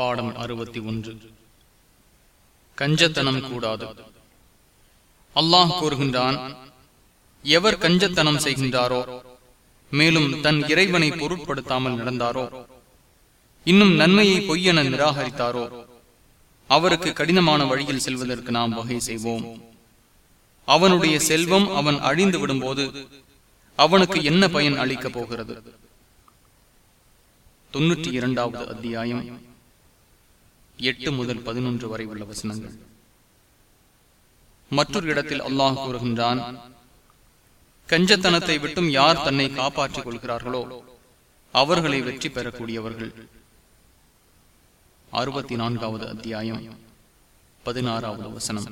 பாடம் அறுபத்தி ஒன்று. கஞ்சத்தனம் கூடாது. அல்லாஹ் கூறுகின்றான் எவர் கஞ்சத்தனம் செய்கின்றாரோ மேலும் தன் இறைவனை பொருட்படுத்தாமல் நடந்தாரோ இன்னும் நன்மையை பொய்யென நிராகரித்தாரோ அவருக்கு கடினமான வழியில் செல்வதற்கு நாம் வகை செய்வோம். அவனுடைய செல்வம் அவன் அழிந்து விடும்போது அவனுக்கு என்ன பயன் அளிக்கப் போகிறது? தொன்னூற்றி இரண்டாவது அத்தியாயம். எட்டு முதல் பதினொன்று வரை உள்ள வசனங்கள். மற்றொரு இடத்தில் அல்லாஹ் கூறுகின்றான் கஞ்சத்தனத்தை விட்டும் யார் தன்னை காப்பாற்றிக் கொள்கிறார்களோ அவர்களை வெற்றி பெறக்கூடியவர்கள். அறுபத்தி நான்காவது அத்தியாயம் பதினாறாவது வசனம்.